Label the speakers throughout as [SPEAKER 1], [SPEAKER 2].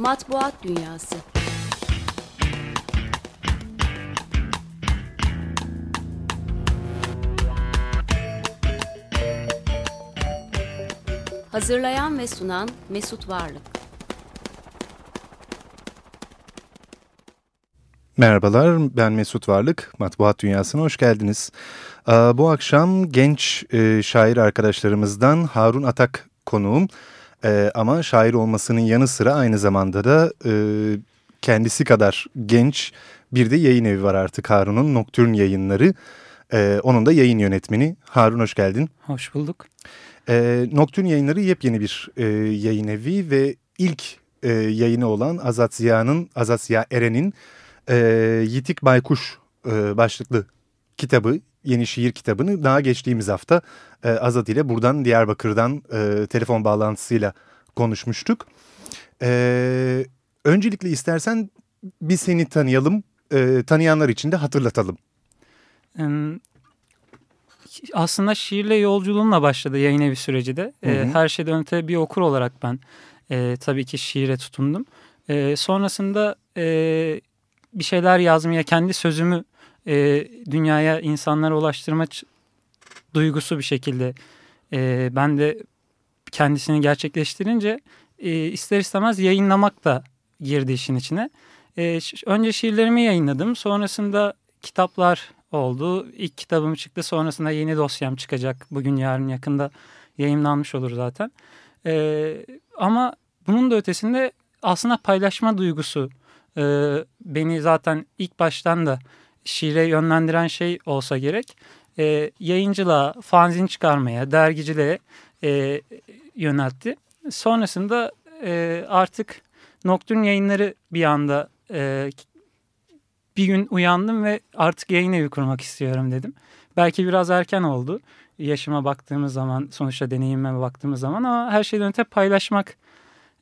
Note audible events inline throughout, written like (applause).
[SPEAKER 1] Matbuat Dünyası Hazırlayan ve sunan Mesut Varlık
[SPEAKER 2] Merhabalar, ben Mesut Varlık. Matbuat Dünyası'na hoş geldiniz. Bu akşam genç e, şair arkadaşlarımızdan Harun Atak konuğum. E, ama şair olmasının yanı sıra aynı zamanda da e, kendisi kadar genç bir de yayın evi var artık Harun'un Nocturne yayınları. Onun da yayın yönetmeni. Harun hoş geldin.
[SPEAKER 3] Hoş bulduk.
[SPEAKER 2] Nocturne yayınları yepyeni bir yayın evi ve ilk yayını olan Azat Ziya'nın, Azat Ziya Eren'in Yitik Baykuş başlıklı kitabı yeni şiir kitabını daha geçtiğimiz hafta e, Azat ile buradan Diyarbakır'dan e, telefon bağlantısıyla konuşmuştuk. E, öncelikle istersen bir seni tanıyalım, e, tanıyanlar için de hatırlatalım.
[SPEAKER 3] Aslında şiirle yolculuğumla başladı yayın evi süreci de. Hı hı. Her şeyden öte bir okur olarak ben e, tabii ki şiire tutundum. E, sonrasında e, bir şeyler yazmaya, kendi sözümü e, dünyaya insanlara ulaştırma duygusu bir şekilde e, ben de kendisini gerçekleştirince e, ister istemez yayınlamak da girdi işin içine. E, önce şiirlerimi yayınladım. Sonrasında kitaplar oldu. İlk kitabım çıktı. Sonrasında yeni dosyam çıkacak. Bugün yarın yakında yayınlanmış olur zaten. E, ama bunun da ötesinde aslında paylaşma duygusu e, beni zaten ilk baştan da şiire yönlendiren şey olsa gerek e, yayıncılığa, fanzin çıkarmaya, dergiciliğe e, yöneltti. Sonrasında e, artık Nocturne yayınları bir anda e, bir gün uyandım ve artık yayın evi kurmak istiyorum dedim. Belki biraz erken oldu yaşıma baktığımız zaman, sonuçta deneyimime baktığımız zaman ama her şeyden öte paylaşmak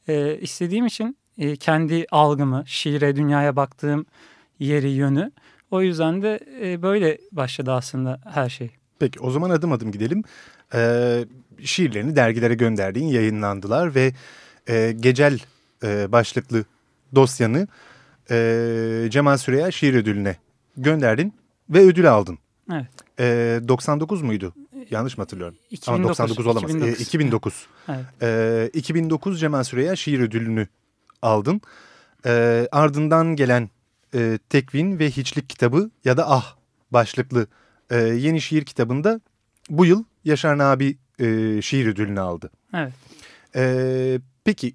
[SPEAKER 3] e, istediğim için e, kendi algımı, şiire, dünyaya baktığım yeri, yönü o yüzden de e, böyle başladı aslında her şey.
[SPEAKER 2] Peki o zaman adım adım gidelim. Ee, şiirlerini dergilere gönderdiğin yayınlandılar ve e, Gecel e, başlıklı dosyanı e, Cemal Süreya Şiir Ödülü'ne gönderdin ve ödül aldın.
[SPEAKER 3] Evet.
[SPEAKER 2] E, 99 muydu? Yanlış mı hatırlıyorum?
[SPEAKER 3] 2009, Ama
[SPEAKER 2] 99 olamaz. 2009. E, 2009.
[SPEAKER 3] Evet.
[SPEAKER 2] E, 2009 Cemal Süreya Şiir Ödülü'nü aldın. E, ardından gelen e, Tekvin ve Hiçlik kitabı ya da Ah başlıklı e, yeni şiir kitabında bu yıl Yaşar Nabi e, şiir ödülünü aldı.
[SPEAKER 3] Evet.
[SPEAKER 2] E, peki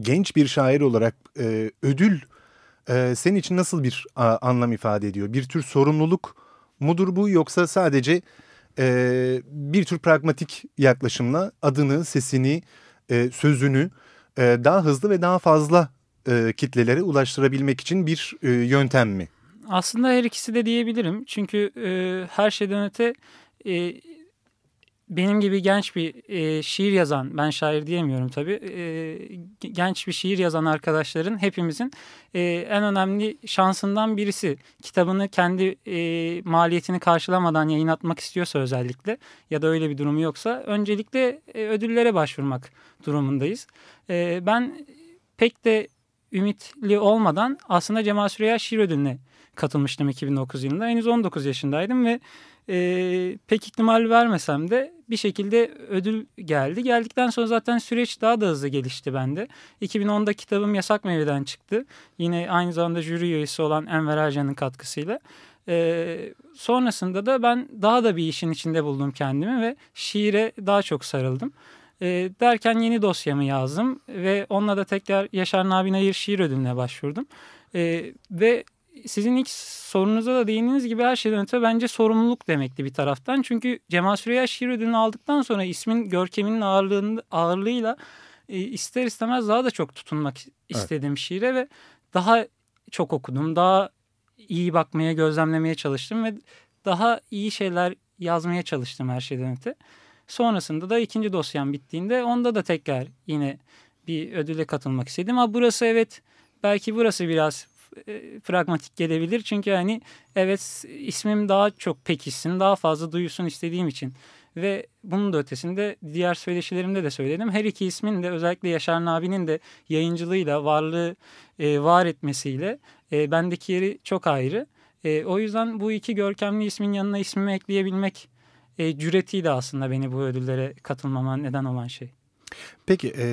[SPEAKER 2] genç bir şair olarak e, ödül e, senin için nasıl bir a, anlam ifade ediyor? Bir tür sorumluluk mudur bu yoksa sadece e, bir tür pragmatik yaklaşımla adını, sesini, e, sözünü e, daha hızlı ve daha fazla e, kitlelere ulaştırabilmek için bir e, yöntem mi?
[SPEAKER 3] Aslında her ikisi de diyebilirim. Çünkü e, her şeyden öte e, benim gibi genç bir e, şiir yazan, ben şair diyemiyorum tabii, e, genç bir şiir yazan arkadaşların hepimizin e, en önemli şansından birisi. Kitabını kendi e, maliyetini karşılamadan yayınlatmak istiyorsa özellikle ya da öyle bir durumu yoksa öncelikle e, ödüllere başvurmak durumundayız. E, ben pek de ümitli olmadan aslında Cemal Süreya Şiir Ödülü'ne katılmıştım 2009 yılında. Henüz 19 yaşındaydım ve e, pek ihtimal vermesem de bir şekilde ödül geldi. Geldikten sonra zaten süreç daha da hızlı gelişti bende. 2010'da kitabım Yasak Meyve'den çıktı. Yine aynı zamanda jüri üyesi olan Enver Ercan'ın katkısıyla. E, sonrasında da ben daha da bir işin içinde buldum kendimi ve şiire daha çok sarıldım. E, derken yeni dosyamı yazdım ve onunla da tekrar Yaşar Nabi Nayır Şiir Ödülü'ne başvurdum. E, ve sizin ilk sorunuza da değindiğiniz gibi her şeyden öte bence sorumluluk demekti bir taraftan. Çünkü Cemal Süreyya Şiir Ödülünü aldıktan sonra ismin görkeminin ağırlığıyla e, ister istemez daha da çok tutunmak istedim evet. şiire ve daha çok okudum. Daha iyi bakmaya, gözlemlemeye çalıştım ve daha iyi şeyler yazmaya çalıştım her şeyden öte. Sonrasında da ikinci dosyam bittiğinde onda da tekrar yine bir ödüle katılmak istedim. Ama burası evet belki burası biraz e, pragmatik gelebilir. Çünkü hani evet ismim daha çok pekişsin, daha fazla duyulsun istediğim için Ve bunun da ötesinde diğer söyleşilerimde de söyledim. Her iki ismin de özellikle Yaşar Nabi'nin de yayıncılığıyla, varlığı e, var etmesiyle e, bendeki yeri çok ayrı. E, o yüzden bu iki görkemli ismin yanına ismimi ekleyebilmek e, cüretiydi aslında beni bu ödüllere katılmama neden olan şey.
[SPEAKER 2] Peki e,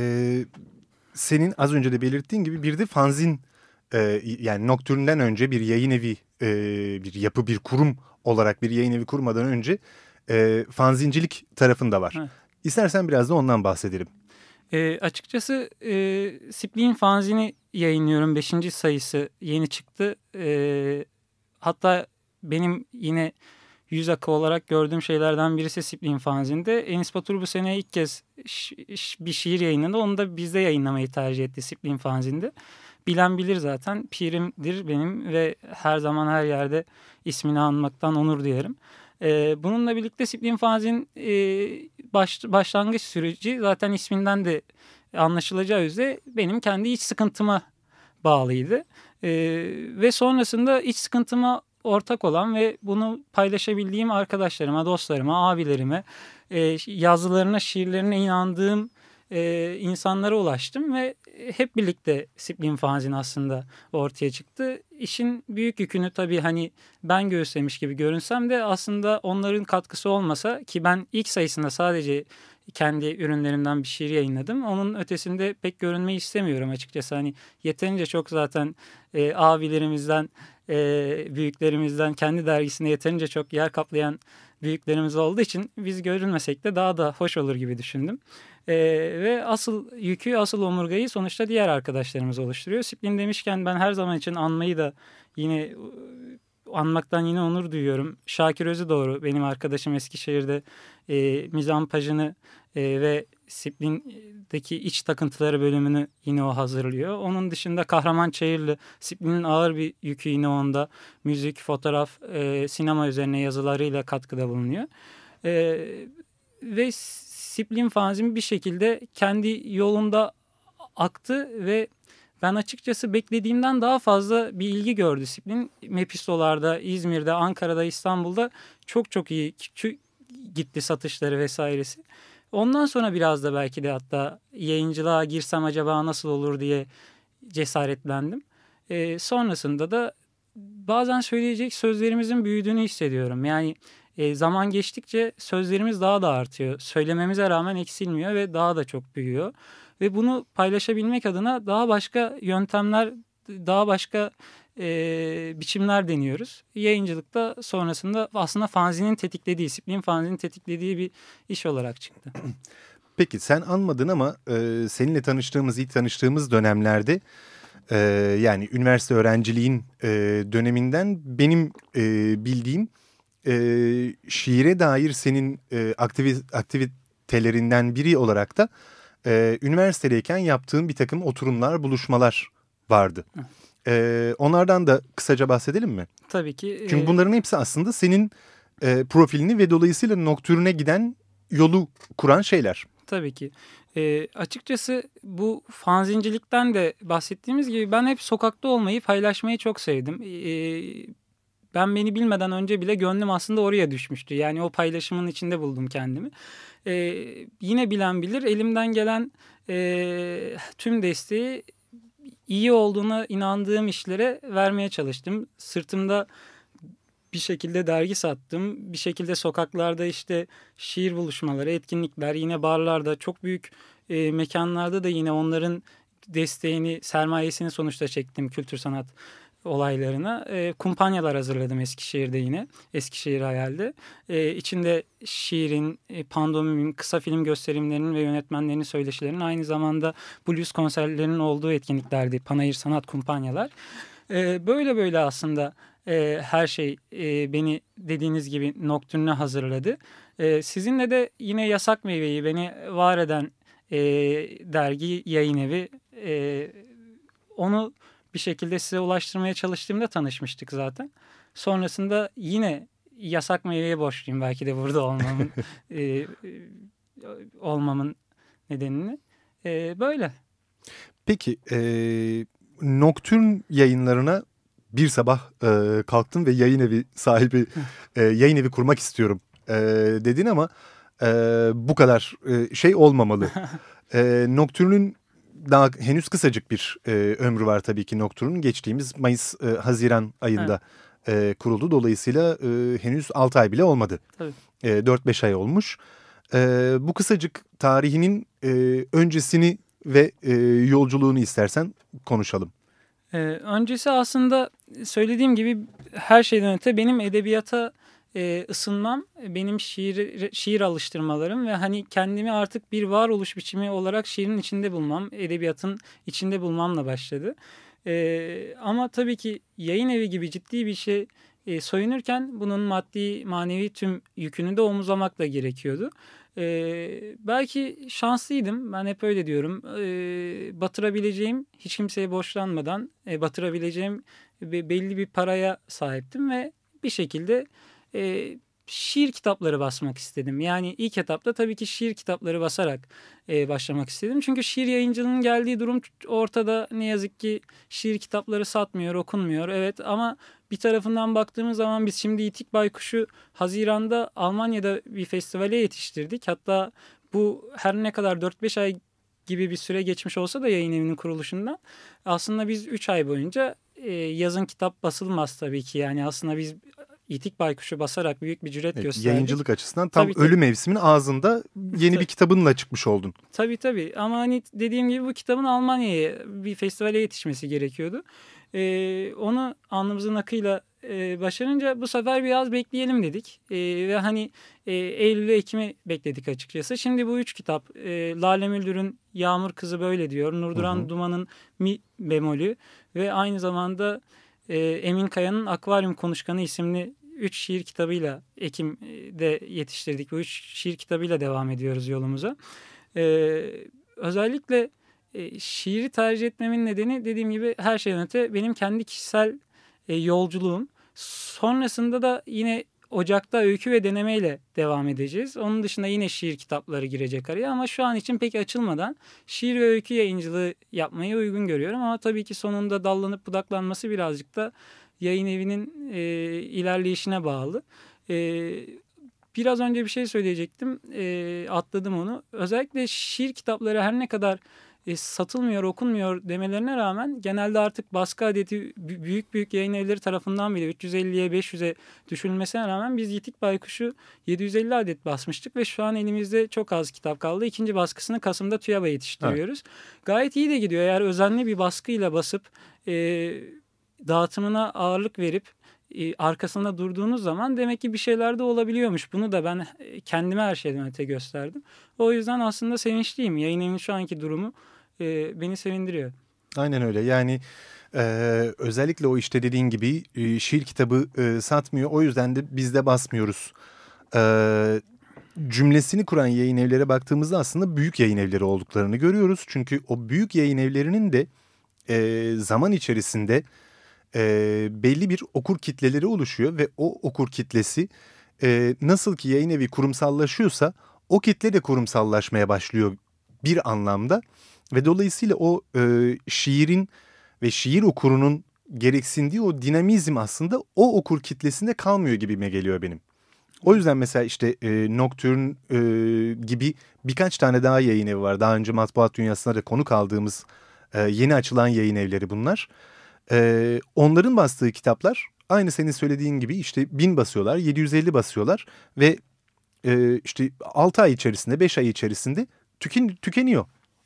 [SPEAKER 2] senin az önce de belirttiğin gibi bir de fanzin e, yani Nocturne'den önce bir yayın evi e, bir yapı bir kurum olarak bir yayın evi kurmadan önce e, fanzincilik tarafında var. Evet. İstersen biraz da ondan bahsedelim.
[SPEAKER 3] E, açıkçası e, Splin fanzini yayınlıyorum. Beşinci sayısı yeni çıktı. E, hatta benim yine yüz akı olarak gördüğüm şeylerden birisi Splin fanzinde. Enis Batur bu sene ilk kez bir şiir yayınladı. Onu da bizde yayınlamayı tercih etti Splin fanzinde. Bilen bilir zaten. Pirimdir benim ve her zaman her yerde ismini anmaktan onur duyarım. Ee, bununla birlikte Splin fanzin e, baş, başlangıç süreci zaten isminden de anlaşılacağı üzere benim kendi iç sıkıntıma bağlıydı. E, ve sonrasında iç sıkıntıma ortak olan ve bunu paylaşabildiğim arkadaşlarıma, dostlarıma, abilerime, e, yazılarına, şiirlerine inandığım e, insanlara ulaştım ve hep birlikte Sibling fanzin aslında ortaya çıktı. İşin büyük yükünü tabii hani ben göğüslemiş gibi görünsem de aslında onların katkısı olmasa ki ben ilk sayısında sadece kendi ürünlerimden bir şiir yayınladım. Onun ötesinde pek görünmeyi istemiyorum açıkçası. Hani yeterince çok zaten e, abilerimizden, e, büyüklerimizden kendi dergisinde yeterince çok yer kaplayan büyüklerimiz olduğu için biz görünmesek de daha da hoş olur gibi düşündüm. E, ve asıl yükü, asıl omurgayı sonuçta diğer arkadaşlarımız oluşturuyor. Siplin demişken ben her zaman için anmayı da yine anmaktan yine onur duyuyorum. Şakir Özü doğru benim arkadaşım Eskişehir'de e, mizampajını e, ve Siplin'deki iç takıntıları bölümünü yine o hazırlıyor. Onun dışında Kahraman Çayırlı, Siplin'in ağır bir yükü yine onda. Müzik, fotoğraf, e, sinema üzerine yazılarıyla katkıda bulunuyor. E, ve Siplin fanzin bir şekilde kendi yolunda aktı ve ben açıkçası beklediğimden daha fazla bir ilgi gördü disiplin. Mepistolarda, İzmir'de, Ankara'da, İstanbul'da çok çok iyi gitti satışları vesairesi. Ondan sonra biraz da belki de hatta yayıncılığa girsem acaba nasıl olur diye cesaretlendim. E, sonrasında da bazen söyleyecek sözlerimizin büyüdüğünü hissediyorum. Yani e, zaman geçtikçe sözlerimiz daha da artıyor. Söylememize rağmen eksilmiyor ve daha da çok büyüyor. Ve bunu paylaşabilmek adına daha başka yöntemler, daha başka e, biçimler deniyoruz. Yayıncılıkta sonrasında aslında fanzinin tetiklediği, disiplin fanzinin tetiklediği bir iş olarak çıktı. (clears throat)
[SPEAKER 2] Peki sen anmadın ama e, seninle tanıştığımız, ilk tanıştığımız dönemlerde e, yani üniversite öğrenciliğin e, döneminden benim e, bildiğim e, şiire dair senin e, aktivit aktivitelerinden biri olarak da e, üniversitedeyken yaptığın bir takım oturumlar, buluşmalar vardı. E, onlardan da kısaca bahsedelim mi?
[SPEAKER 3] Tabii ki.
[SPEAKER 2] Çünkü bunların hepsi aslında senin e, profilini ve dolayısıyla noktürüne giden yolu kuran şeyler.
[SPEAKER 3] Tabii ki. E, açıkçası bu fanzincilikten de bahsettiğimiz gibi ben hep sokakta olmayı, paylaşmayı çok sevdim. E, ben beni bilmeden önce bile gönlüm aslında oraya düşmüştü. Yani o paylaşımın içinde buldum kendimi. E, yine bilen bilir elimden gelen e, tüm desteği iyi olduğuna inandığım işlere vermeye çalıştım. Sırtımda bir şekilde dergi sattım. Bir şekilde sokaklarda işte şiir buluşmaları, etkinlikler, yine barlarda, çok büyük e, mekanlarda da yine onların desteğini, sermayesini sonuçta çektim kültür sanat olaylarına e, kumpanyalar hazırladım Eskişehir'de yine. Eskişehir Hayal'de. E, içinde şiirin, e, pandomimin, kısa film gösterimlerinin ve yönetmenlerinin söyleşilerinin aynı zamanda blues konserlerinin olduğu etkinliklerdi. Panayır Sanat Kumpanyalar. E, böyle böyle aslında e, her şey e, beni dediğiniz gibi noktürüne hazırladı. E, sizinle de yine Yasak Meyveyi beni var eden e, dergi, yayın evi e, onu bir şekilde size ulaştırmaya çalıştığımda tanışmıştık zaten. Sonrasında yine yasak meyveye borçluyum belki de burada olmamın (laughs) e, olmamın nedenini. E, böyle.
[SPEAKER 2] Peki e, Nocturne yayınlarına bir sabah e, kalktın ve yayın evi sahibi e, yayın evi kurmak istiyorum e, dedin ama e, bu kadar e, şey olmamalı. (laughs) e, Nocturne'ün daha henüz kısacık bir e, ömrü var tabii ki Nocturne'un. Geçtiğimiz Mayıs-Haziran ayında e, kuruldu. Dolayısıyla e, henüz 6 ay bile olmadı.
[SPEAKER 3] Tabii.
[SPEAKER 2] E, 4-5 ay olmuş. E, bu kısacık tarihinin e, öncesini ve e, yolculuğunu istersen konuşalım.
[SPEAKER 3] Ee, öncesi aslında söylediğim gibi her şeyden öte benim edebiyata e, ısınmam, benim şiir şiir alıştırmalarım ve hani kendimi artık bir varoluş biçimi olarak şiirin içinde bulmam, edebiyatın içinde bulmamla başladı. E, ama tabii ki yayın evi gibi ciddi bir şey e, soyunurken bunun maddi manevi tüm yükünü de omuzlamak da gerekiyordu. Ee, belki şanslıydım. Ben hep öyle diyorum. Ee, batırabileceğim, hiç kimseye borçlanmadan e, batırabileceğim belli bir paraya sahiptim ve bir şekilde e, şiir kitapları basmak istedim. Yani ilk etapta tabii ki şiir kitapları basarak e, başlamak istedim. Çünkü şiir yayıncılığının geldiği durum ortada ne yazık ki şiir kitapları satmıyor, okunmuyor. Evet ama bir tarafından baktığımız zaman biz şimdi İtik Baykuş'u Haziran'da Almanya'da bir festivale yetiştirdik. Hatta bu her ne kadar 4-5 ay gibi bir süre geçmiş olsa da yayın evinin kuruluşundan aslında biz 3 ay boyunca e, yazın kitap basılmaz tabii ki. Yani aslında biz İtik Baykuş'u basarak büyük bir cüret evet, gösterdik.
[SPEAKER 2] Yayıncılık açısından tam
[SPEAKER 3] tabii,
[SPEAKER 2] ölü tabii. mevsimin ağzında yeni tabii. bir kitabınla çıkmış oldun.
[SPEAKER 3] Tabii tabii ama hani dediğim gibi bu kitabın Almanya'ya bir festivale yetişmesi gerekiyordu. Ee, onu alnımızın akıyla e, başarınca bu sefer biraz bekleyelim dedik. E, ve hani e, Eylül Ekim'i bekledik açıkçası. Şimdi bu üç kitap e, Lale Müldür'ün Yağmur Kızı Böyle diyor. Nurduran hı hı. Duman'ın Mi bemolü ve aynı zamanda e, Emin Kaya'nın Akvaryum Konuşkanı isimli üç şiir kitabıyla Ekim'de yetiştirdik. Bu üç şiir kitabıyla devam ediyoruz yolumuza. E, özellikle e, şiiri tercih etmemin nedeni dediğim gibi her şeyden öte benim kendi kişisel e, yolculuğum. Sonrasında da yine Ocak'ta öykü ve denemeyle devam edeceğiz. Onun dışında yine şiir kitapları girecek araya ama şu an için pek açılmadan şiir ve öykü yayıncılığı yapmayı uygun görüyorum. Ama tabii ki sonunda dallanıp budaklanması birazcık da yayın evinin e, ilerleyişine bağlı. E, biraz önce bir şey söyleyecektim. E, atladım onu. Özellikle şiir kitapları her ne kadar e, satılmıyor, okunmuyor demelerine rağmen genelde artık baskı adeti büyük büyük yayın evleri tarafından bile 350'ye 500'e düşürülmesine rağmen biz Yitik Baykuş'u 750 adet basmıştık ve şu an elimizde çok az kitap kaldı. İkinci baskısını Kasım'da TÜYAB'a yetiştiriyoruz. Evet. Gayet iyi de gidiyor. Eğer özenli bir baskıyla basıp e, dağıtımına ağırlık verip e, arkasında durduğunuz zaman demek ki bir şeyler de olabiliyormuş. Bunu da ben e, kendime her şeyden öte gösterdim. O yüzden aslında sevinçliyim. Yayın şu anki durumu e, beni sevindiriyor.
[SPEAKER 2] Aynen öyle. Yani e, özellikle o işte dediğin gibi e, şiir kitabı e, satmıyor. O yüzden de biz de basmıyoruz. E, cümlesini kuran yayın evlere baktığımızda aslında büyük yayın evleri olduklarını görüyoruz. Çünkü o büyük yayın evlerinin de e, zaman içerisinde e, belli bir okur kitleleri oluşuyor ve o okur kitlesi e, nasıl ki yayın evi kurumsallaşıyorsa o kitle de kurumsallaşmaya başlıyor bir anlamda ve dolayısıyla o e, şiirin ve şiir okurunun gereksindiği o dinamizm aslında o okur kitlesinde kalmıyor gibime geliyor benim. O yüzden mesela işte e, Nocturne e, gibi birkaç tane daha yayın evi var. Daha önce matbuat dünyasına da konuk aldığımız e, yeni açılan yayın evleri bunlar. Onların bastığı kitaplar aynı senin söylediğin gibi işte bin basıyorlar, 750 basıyorlar ve e, işte 6 ay içerisinde, 5 ay içerisinde tüken, tükeniyor.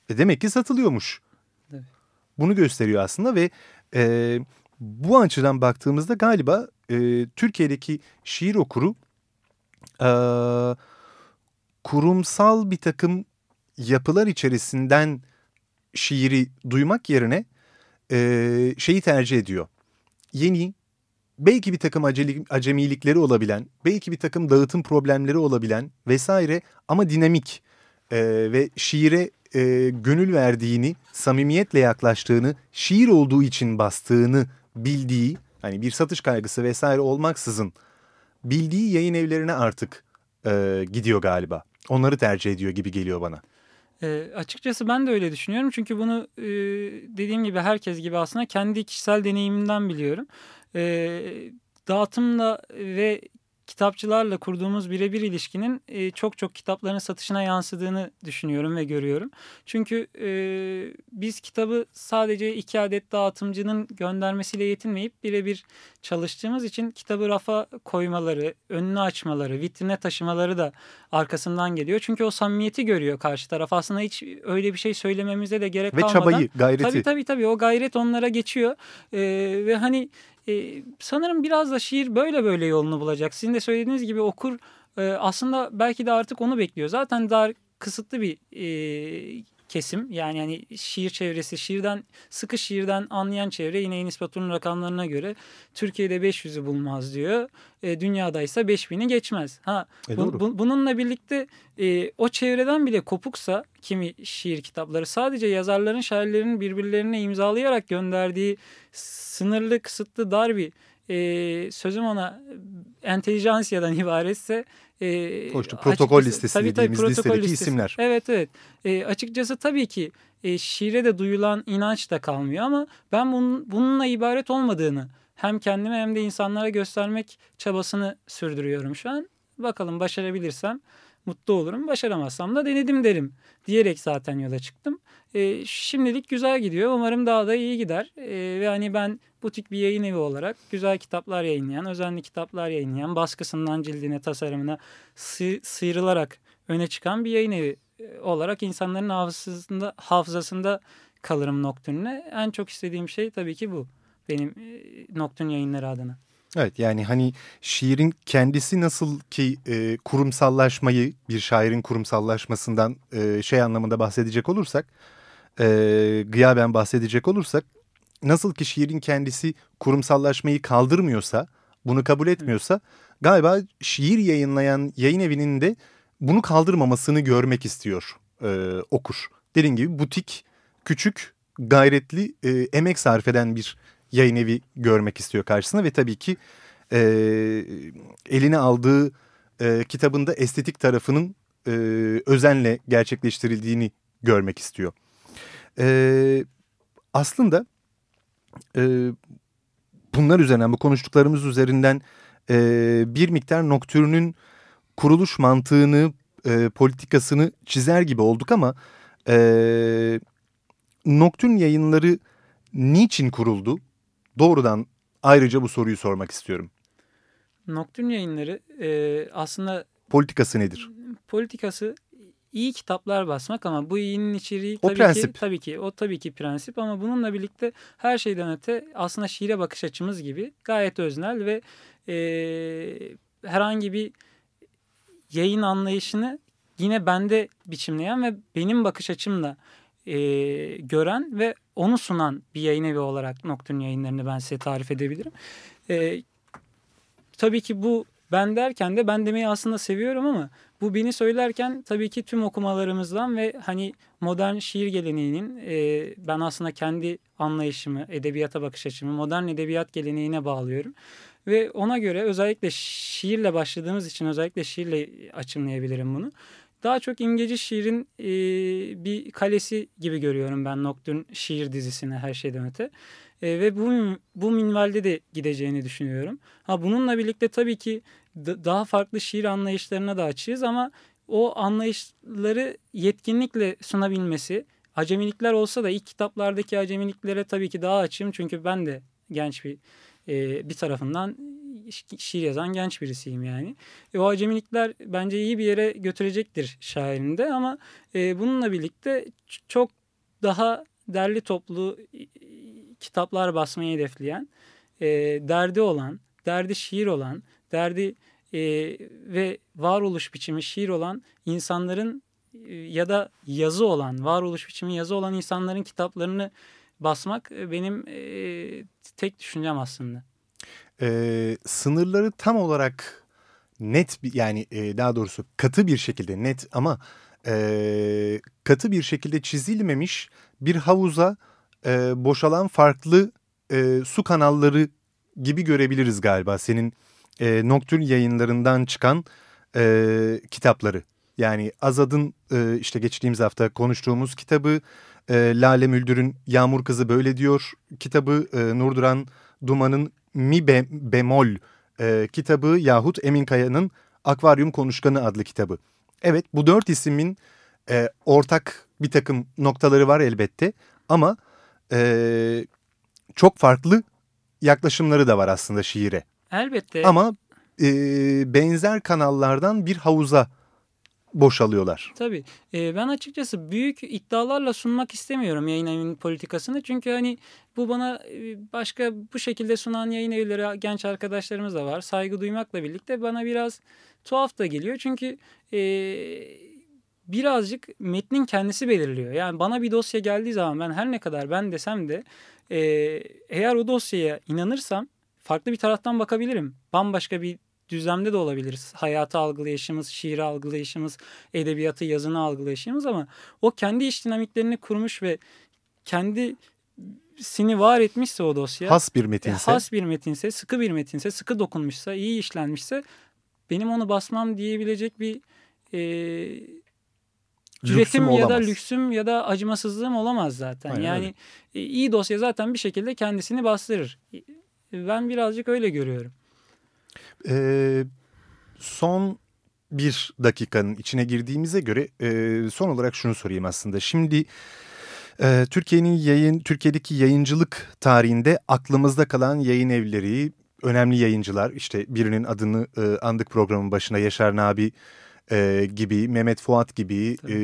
[SPEAKER 2] E demek ki satılıyormuş. Evet. Bunu gösteriyor aslında ve e, bu açıdan baktığımızda galiba e, Türkiye'deki şiir okuru e, kurumsal bir takım yapılar içerisinden şiiri duymak yerine e, şeyi tercih ediyor. Yeni, belki bir takım aceli, acemilikleri olabilen, belki bir takım dağıtım problemleri olabilen vesaire ama dinamik e, ve şiire e, gönül verdiğini, samimiyetle yaklaştığını, şiir olduğu için bastığını bildiği, hani bir satış kaygısı vesaire olmaksızın bildiği yayın evlerine artık e, gidiyor galiba. Onları tercih ediyor gibi geliyor bana.
[SPEAKER 3] E, açıkçası ben de öyle düşünüyorum. Çünkü bunu e, dediğim gibi herkes gibi aslında kendi kişisel deneyimimden biliyorum. E, dağıtımla ve kitapçılarla kurduğumuz birebir ilişkinin e, çok çok kitapların satışına yansıdığını düşünüyorum ve görüyorum. Çünkü e, biz kitabı sadece iki adet dağıtımcının göndermesiyle yetinmeyip birebir çalıştığımız için kitabı rafa koymaları, önünü açmaları, vitrine taşımaları da arkasından geliyor. Çünkü o samimiyeti görüyor karşı taraf. Aslında hiç öyle bir şey söylememize de gerek
[SPEAKER 2] ve
[SPEAKER 3] kalmadan.
[SPEAKER 2] Ve çabayı, gayreti.
[SPEAKER 3] Tabii tabii tabii o gayret onlara geçiyor. E, ve hani e, sanırım biraz da şiir böyle böyle yolunu bulacak. Sizin de söylediğiniz gibi okur e, aslında belki de artık onu bekliyor. Zaten daha kısıtlı bir e, kesim. Yani yani şiir çevresi, şiirden sıkı şiirden anlayan çevre yine Enis Batur'un rakamlarına göre Türkiye'de 500'ü bulmaz diyor. E, dünyada ise 5000'i geçmez. Ha
[SPEAKER 2] e,
[SPEAKER 3] bu, bu, bununla birlikte e, o çevreden bile kopuksa kimi şiir kitapları sadece yazarların, şairlerin birbirlerine imzalayarak gönderdiği sınırlı, kısıtlı, dar bir e, sözüm ona entelijansiyadan ibaretse
[SPEAKER 2] e, Hoştu, protokol listesi tabii, dediğimiz tabii, listedeki listesi. isimler.
[SPEAKER 3] Evet evet. E, açıkçası tabii ki e, şiire de duyulan inanç da kalmıyor ama ben bunun, bununla ibaret olmadığını hem kendime hem de insanlara göstermek çabasını sürdürüyorum şu an. Bakalım başarabilirsem mutlu olurum. Başaramazsam da denedim derim diyerek zaten yola çıktım. E, şimdilik güzel gidiyor. Umarım daha da iyi gider. E, ve hani ben butik bir yayın evi olarak güzel kitaplar yayınlayan, özenli kitaplar yayınlayan, baskısından cildine, tasarımına sı sıyrılarak öne çıkan bir yayın evi e, olarak insanların hafızasında, hafızasında kalırım Nocturne'le. En çok istediğim şey tabii ki bu. Benim e, Nocturne yayınları adına.
[SPEAKER 2] Evet yani hani şiirin kendisi nasıl ki e, kurumsallaşmayı bir şairin kurumsallaşmasından e, şey anlamında bahsedecek olursak e, gıyaben bahsedecek olursak nasıl ki şiirin kendisi kurumsallaşmayı kaldırmıyorsa bunu kabul etmiyorsa galiba şiir yayınlayan yayın evinin de bunu kaldırmamasını görmek istiyor e, okur. Dediğim gibi butik küçük gayretli e, emek sarf eden bir yayın evi görmek istiyor karşısına ve tabii ki e, eline aldığı e, kitabında estetik tarafının e, özenle gerçekleştirildiğini görmek istiyor. E, aslında e, bunlar üzerinden bu konuştuklarımız üzerinden e, bir miktar Nocturne'ün kuruluş mantığını e, politikasını çizer gibi olduk ama e, Nocturne yayınları niçin kuruldu? Doğrudan ayrıca bu soruyu sormak istiyorum.
[SPEAKER 3] Nocturne yayınları e, aslında...
[SPEAKER 2] Politikası nedir?
[SPEAKER 3] Politikası iyi kitaplar basmak ama bu iyinin içeriği tabii o prensip. ki tabii ki o tabii ki prensip ama bununla birlikte her şeyden öte aslında şiire bakış açımız gibi gayet öznel ve e, herhangi bir yayın anlayışını yine bende biçimleyen ve benim bakış açımla e, gören ve onu sunan bir yayın evi olarak Nocturne yayınlarını ben size tarif edebilirim. E, tabii ki bu ben derken de ben demeyi aslında seviyorum ama bu beni söylerken tabii ki tüm okumalarımızdan ve hani modern şiir geleneğinin e, ben aslında kendi anlayışımı, edebiyata bakış açımı modern edebiyat geleneğine bağlıyorum. Ve ona göre özellikle şiirle başladığımız için özellikle şiirle açımlayabilirim bunu. Daha çok imgeci şiirin e, bir kalesi gibi görüyorum ben Nocturne şiir dizisine her şeyden öte. E, ve bu, bu minvalde de gideceğini düşünüyorum. Ha bununla birlikte tabii ki daha farklı şiir anlayışlarına da açığız ama o anlayışları yetkinlikle sunabilmesi, acemilikler olsa da ilk kitaplardaki acemiliklere tabii ki daha açığım çünkü ben de genç bir e, bir tarafından şiir yazan genç birisiyim yani. E, o acemilikler bence iyi bir yere götürecektir şairinde ama e, bununla birlikte çok daha derli toplu kitaplar basmayı hedefleyen, e, derdi olan, derdi şiir olan, derdi e, ve varoluş biçimi şiir olan insanların e, ya da yazı olan, varoluş biçimi yazı olan insanların kitaplarını basmak benim e, tek düşüncem aslında.
[SPEAKER 2] Ee, sınırları tam olarak net yani e, daha doğrusu katı bir şekilde net ama e, katı bir şekilde çizilmemiş bir havuza e, boşalan farklı e, su kanalları gibi görebiliriz galiba senin e, Nocturne yayınlarından çıkan e, kitapları. Yani Azad'ın e, işte geçtiğimiz hafta konuştuğumuz kitabı, e, Lale Müldür'ün Yağmur Kızı Böyle Diyor kitabı, e, Nurduran Duman'ın Mi be, Bemol e, kitabı yahut Emin Kaya'nın Akvaryum Konuşkanı adlı kitabı. Evet bu dört isimin e, ortak bir takım noktaları var elbette ama e, çok farklı yaklaşımları da var aslında şiire.
[SPEAKER 3] Elbette.
[SPEAKER 2] Ama e, benzer kanallardan bir havuza boşalıyorlar.
[SPEAKER 3] Tabii. Ee, ben açıkçası büyük iddialarla sunmak istemiyorum yayın evinin politikasını. Çünkü hani bu bana e, başka bu şekilde sunan yayın evleri genç arkadaşlarımız da var. Saygı duymakla birlikte bana biraz tuhaf da geliyor. Çünkü e, birazcık metnin kendisi belirliyor. Yani bana bir dosya geldiği zaman ben her ne kadar ben desem de e, eğer o dosyaya inanırsam farklı bir taraftan bakabilirim. Bambaşka bir düzlemde de olabiliriz. Hayatı algılayışımız, şiiri algılayışımız, edebiyatı, yazını algılayışımız ama o kendi iş dinamiklerini kurmuş ve kendi sini var etmişse o dosya.
[SPEAKER 2] Has bir metinse.
[SPEAKER 3] Has bir metinse, sıkı bir metinse, sıkı dokunmuşsa, iyi işlenmişse benim onu basmam diyebilecek bir e, cüretim ya da lüksüm ya da acımasızlığım olamaz zaten. Aynen yani öyle. iyi dosya zaten bir şekilde kendisini bastırır. Ben birazcık öyle görüyorum.
[SPEAKER 2] Ee, son bir dakikanın içine girdiğimize göre e, son olarak şunu sorayım aslında. Şimdi e, Türkiye'nin yayın Türkiye'deki yayıncılık tarihinde aklımızda kalan yayın evleri, önemli yayıncılar işte birinin adını e, andık programın başına Yaşar Nabi e, gibi, Mehmet Fuat gibi, e,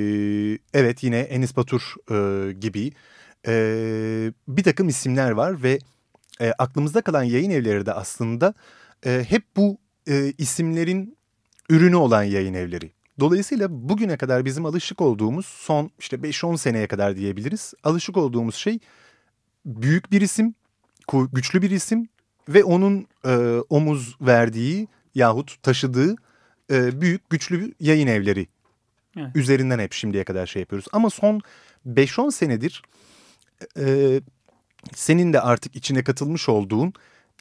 [SPEAKER 2] evet yine Enis Batur e, gibi e, bir takım isimler var ve e, aklımızda kalan yayın evleri de aslında e, hep bu e, isimlerin ürünü olan yayın evleri. Dolayısıyla bugüne kadar bizim alışık olduğumuz son işte 5-10 seneye kadar diyebiliriz. Alışık olduğumuz şey büyük bir isim, güçlü bir isim ve onun e, omuz verdiği yahut taşıdığı e, büyük güçlü yayın evleri evet. üzerinden hep şimdiye kadar şey yapıyoruz. Ama son 5-10 senedir e, senin de artık içine katılmış olduğun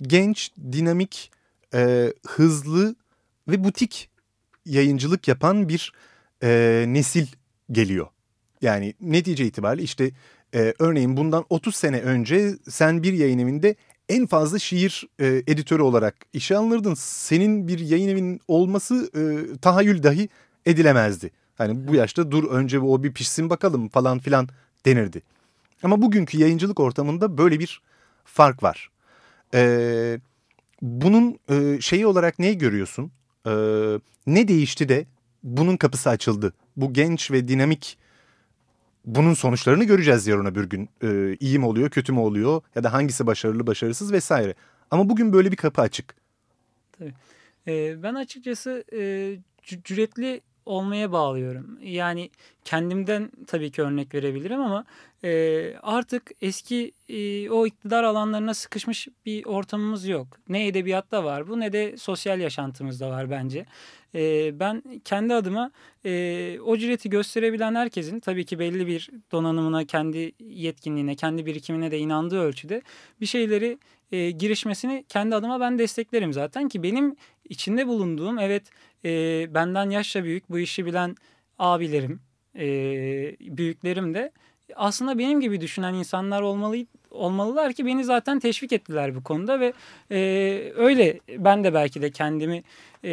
[SPEAKER 2] genç, dinamik, e, hızlı ve butik yayıncılık yapan bir e, nesil geliyor. Yani netice itibariyle işte e, örneğin bundan 30 sene önce sen bir yayın evinde en fazla şiir e, editörü olarak işe alınırdın. Senin bir yayın evinin olması e, tahayyül dahi edilemezdi. Hani bu yaşta dur önce o bir pişsin bakalım falan filan denirdi. Ama bugünkü yayıncılık ortamında böyle bir fark var. Ee, bunun e, şeyi olarak neyi görüyorsun? Ee, ne değişti de bunun kapısı açıldı? Bu genç ve dinamik bunun sonuçlarını göreceğiz yarın öbür gün. Ee, iyi mi oluyor, kötü mü oluyor ya da hangisi başarılı, başarısız vesaire. Ama bugün böyle bir kapı açık.
[SPEAKER 3] Tabii. Ee, ben açıkçası e, cüretli olmaya bağlıyorum. Yani kendimden tabii ki örnek verebilirim ama e, artık eski e, o iktidar alanlarına sıkışmış bir ortamımız yok. Ne edebiyatta var bu ne de sosyal yaşantımızda var bence. E, ben kendi adıma e, o cüreti gösterebilen herkesin tabii ki belli bir donanımına, kendi yetkinliğine, kendi birikimine de inandığı ölçüde bir şeyleri e, girişmesini kendi adıma ben desteklerim zaten ki benim içinde bulunduğum evet e, benden yaşça büyük bu işi bilen abilerim, e, büyüklerim de aslında benim gibi düşünen insanlar olmalı olmalılar ki beni zaten teşvik ettiler bu konuda ve e, öyle ben de belki de kendimi e,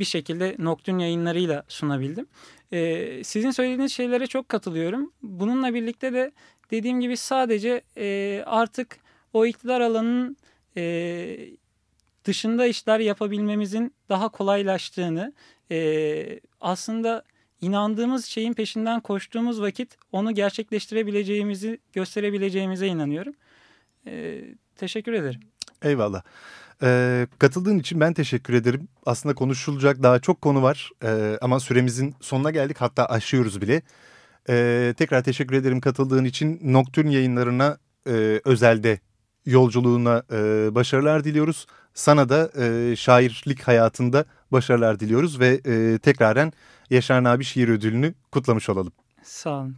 [SPEAKER 3] bir şekilde Noktün yayınlarıyla sunabildim. E, sizin söylediğiniz şeylere çok katılıyorum. Bununla birlikte de dediğim gibi sadece e, artık o iktidar alanının e, dışında işler yapabilmemizin daha kolaylaştığını e, aslında inandığımız şeyin peşinden koştuğumuz vakit onu gerçekleştirebileceğimizi gösterebileceğimize inanıyorum. E, teşekkür ederim.
[SPEAKER 2] Eyvallah. Ee, katıldığın için ben teşekkür ederim. Aslında konuşulacak daha çok konu var ee, ama süremizin sonuna geldik hatta aşıyoruz bile. Ee, tekrar teşekkür ederim katıldığın için. Nocturne yayınlarına e, özelde yolculuğuna e, başarılar diliyoruz. Sana da e, şairlik hayatında başarılar diliyoruz ve e, tekraren Yaşar Nabi Şiir Ödülünü kutlamış olalım.
[SPEAKER 3] Sağ olun.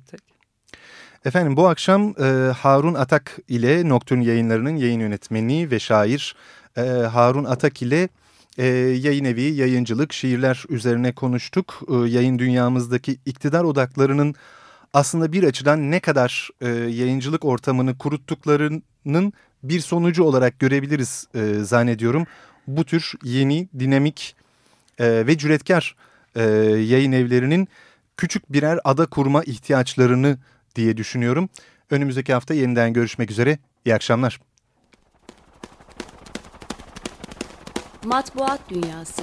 [SPEAKER 2] Efendim bu akşam e, Harun Atak ile Nocturne yayınlarının yayın yönetmeni ve şair e, Harun Atak ile e, yayın evi, yayıncılık, şiirler üzerine konuştuk. E, yayın dünyamızdaki iktidar odaklarının aslında bir açıdan ne kadar e, yayıncılık ortamını kuruttuklarının bir sonucu olarak görebiliriz e, zannediyorum. bu tür yeni, dinamik e, ve cüretkar e, yayın evlerinin küçük birer ada kurma ihtiyaçlarını diye düşünüyorum. Önümüzdeki hafta yeniden görüşmek üzere. İyi akşamlar.
[SPEAKER 1] Matbuat Dünyası